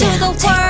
to the world.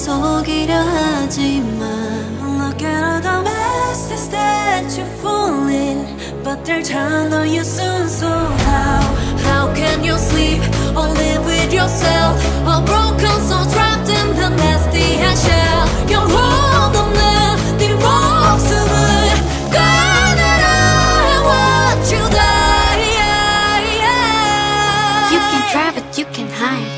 속이려 하지만 Look at all the messes that you fall in, But they're trying on you soon so how How can you sleep or live with yourself? A broken soul trapped in the nasty shell. Your hold on the 네 목숨을 끊으라 What you die You can try but you can hide